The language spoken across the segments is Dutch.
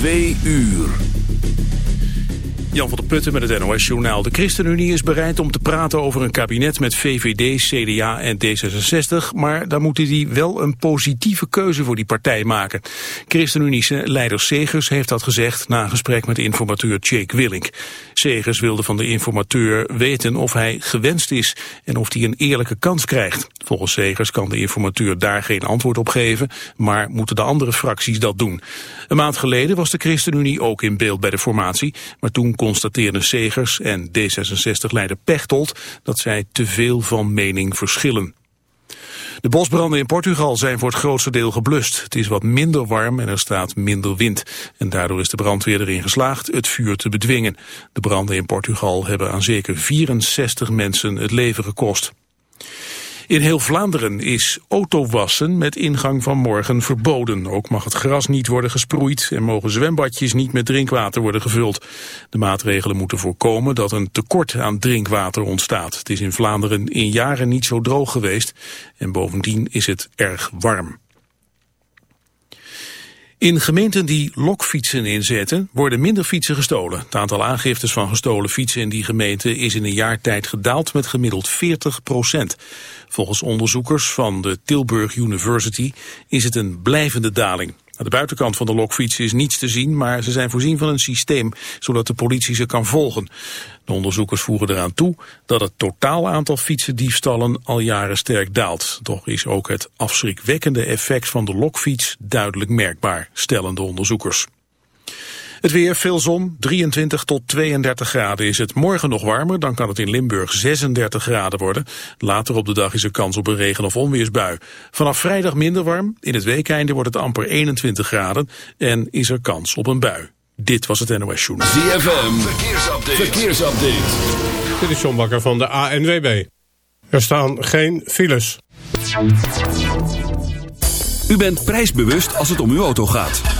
Twee uur. Jan van der Putten met het NOS-journaal. De ChristenUnie is bereid om te praten over een kabinet met VVD, CDA en D66... maar dan moeten die wel een positieve keuze voor die partij maken. ChristenUnische leider Segers heeft dat gezegd... na een gesprek met informateur Jake Willink. Segers wilde van de informateur weten of hij gewenst is... en of hij een eerlijke kans krijgt. Volgens Segers kan de informateur daar geen antwoord op geven... maar moeten de andere fracties dat doen. Een maand geleden was de ChristenUnie ook in beeld bij de formatie... maar toen constateerden Segers en D66-leider Pechtold dat zij te veel van mening verschillen. De bosbranden in Portugal zijn voor het grootste deel geblust. Het is wat minder warm en er staat minder wind. En daardoor is de brandweer erin geslaagd het vuur te bedwingen. De branden in Portugal hebben aan zeker 64 mensen het leven gekost. In heel Vlaanderen is autowassen met ingang van morgen verboden. Ook mag het gras niet worden gesproeid en mogen zwembadjes niet met drinkwater worden gevuld. De maatregelen moeten voorkomen dat een tekort aan drinkwater ontstaat. Het is in Vlaanderen in jaren niet zo droog geweest en bovendien is het erg warm. In gemeenten die lokfietsen inzetten worden minder fietsen gestolen. Het aantal aangiftes van gestolen fietsen in die gemeenten is in een jaar tijd gedaald met gemiddeld 40 procent. Volgens onderzoekers van de Tilburg University is het een blijvende daling. Aan de buitenkant van de lokfietsen is niets te zien, maar ze zijn voorzien van een systeem, zodat de politie ze kan volgen. De onderzoekers voegen eraan toe dat het totaal aantal fietsendiefstallen al jaren sterk daalt. Toch is ook het afschrikwekkende effect van de lokfiets duidelijk merkbaar, stellen de onderzoekers. Het weer, veel zon, 23 tot 32 graden is het. Morgen nog warmer, dan kan het in Limburg 36 graden worden. Later op de dag is er kans op een regen- of onweersbui. Vanaf vrijdag minder warm, in het weekeinde wordt het amper 21 graden... en is er kans op een bui. Dit was het NOS Journal. ZFM, verkeersupdate. verkeersupdate. Dit is John Bakker van de ANWB. Er staan geen files. U bent prijsbewust als het om uw auto gaat.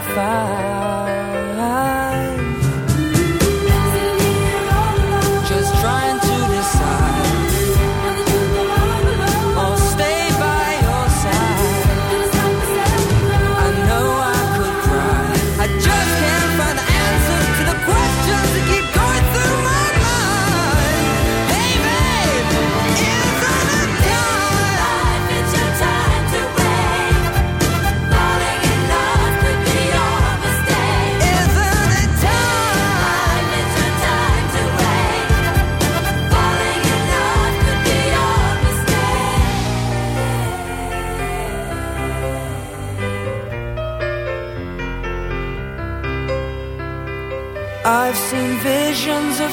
Could never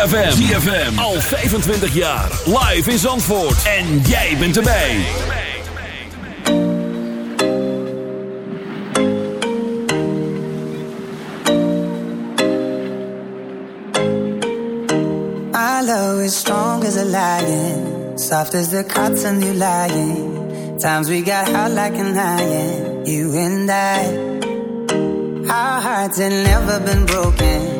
ZFM. ZFM. Al 25 jaar. Live in Zandvoort. En jij bent erbij. Our love is strong as a lion, soft as the cotton you lying. Times we got hot like an iron, you and I. Our hearts had never been broken.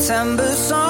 September song,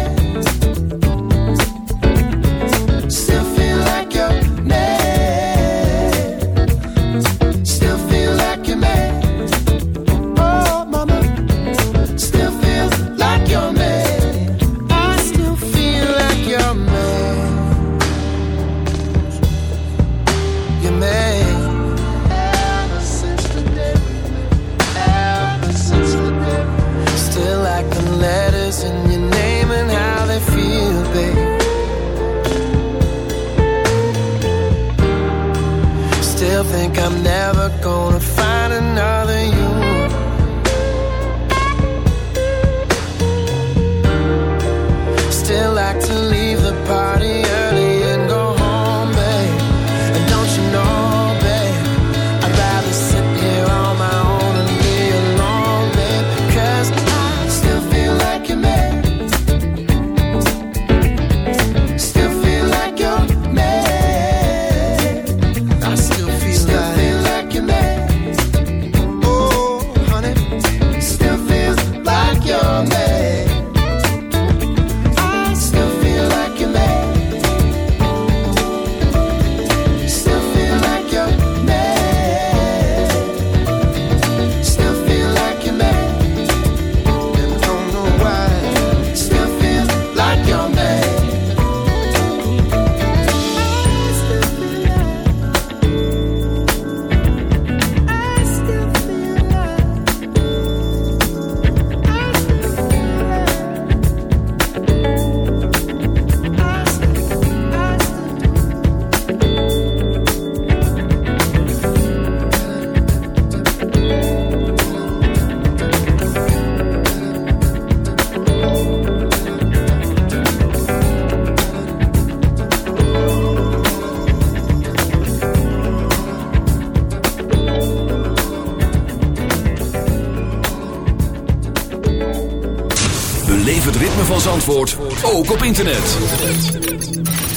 ook op internet.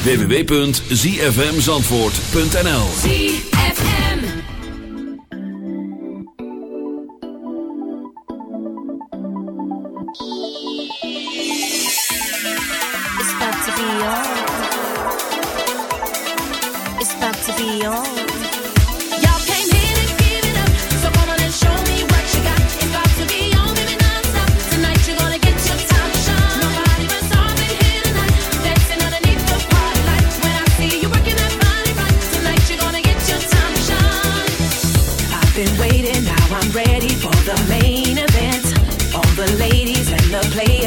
www.zfmzandvoort.nl ZFM It's about to be on. It's about to be on.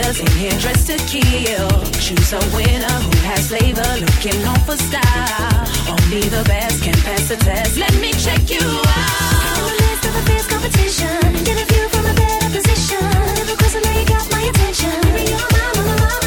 killers in here dressed to kill. Choose a winner who has flavor, looking on for style. Only the best can pass the test. Let me check you out. On the list of never fierce competition. Get a view from a better position. Never question now you got my attention. Maybe you're my mama, mama.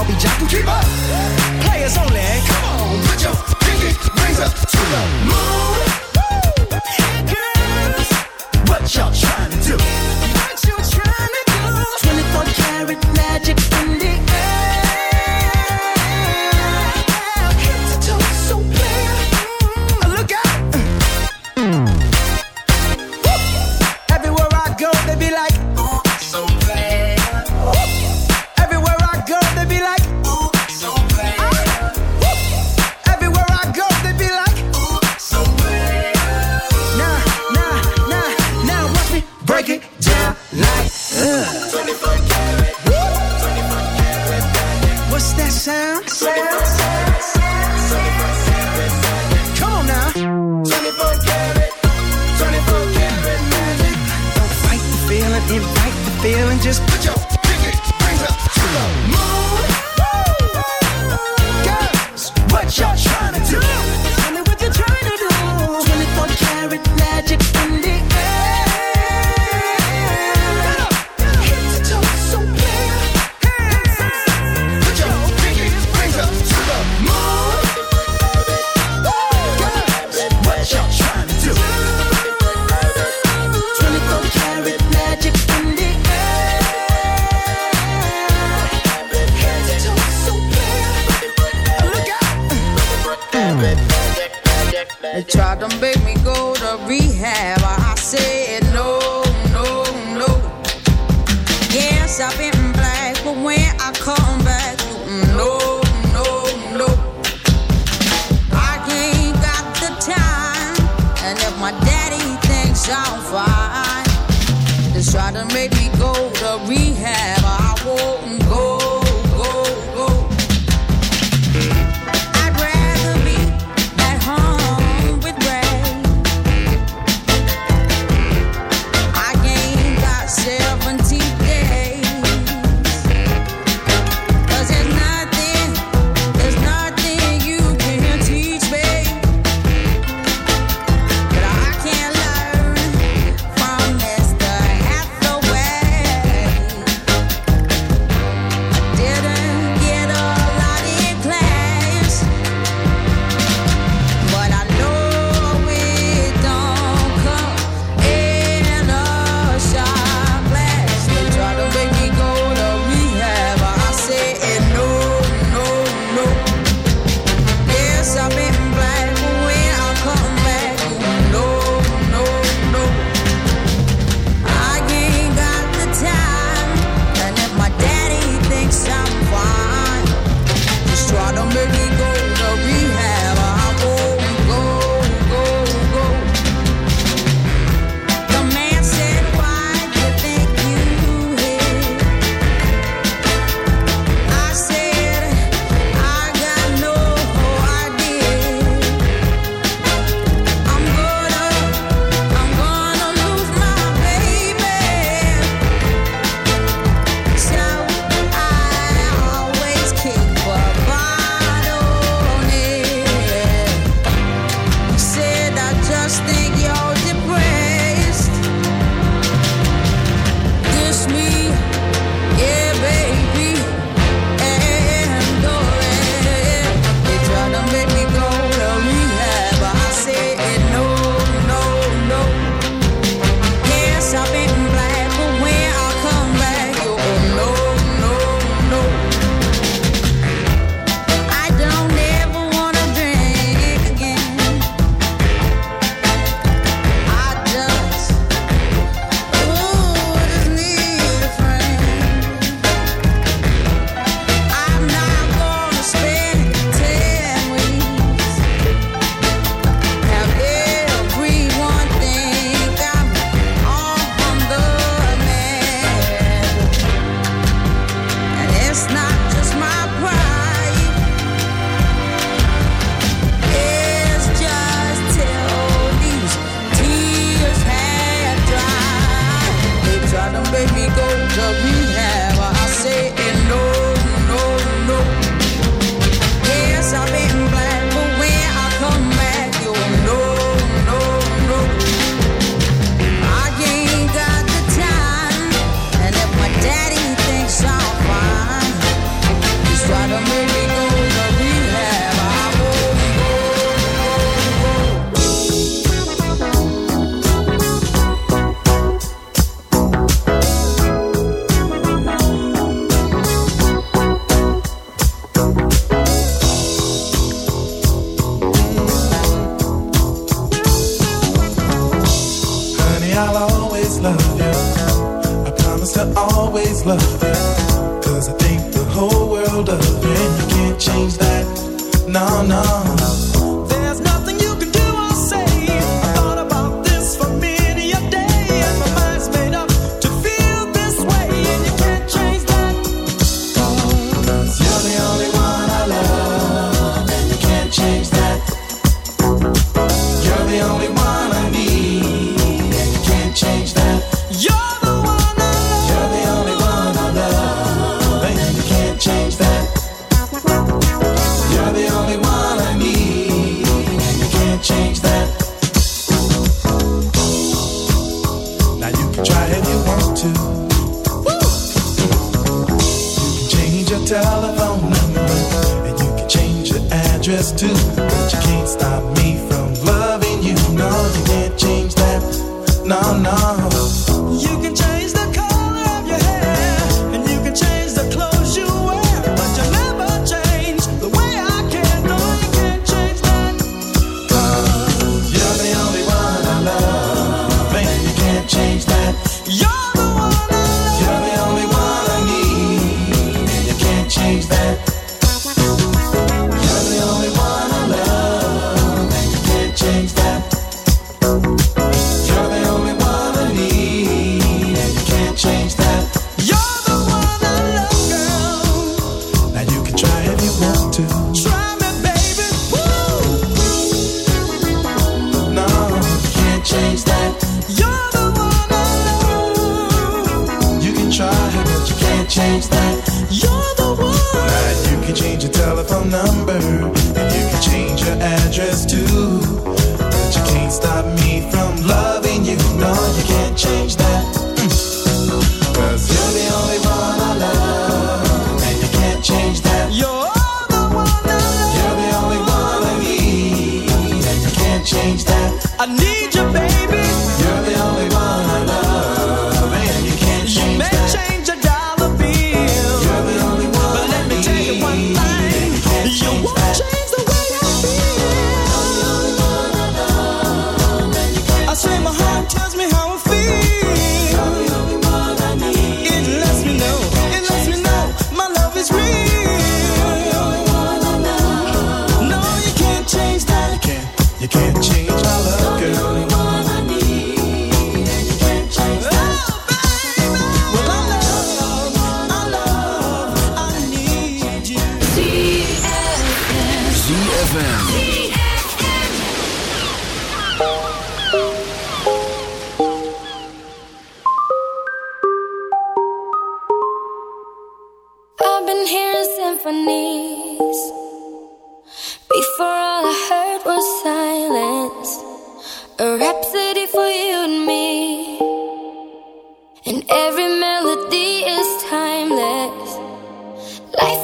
don't be jocking. Keep up. Players only. Come on, put your pinky rings up to the moon.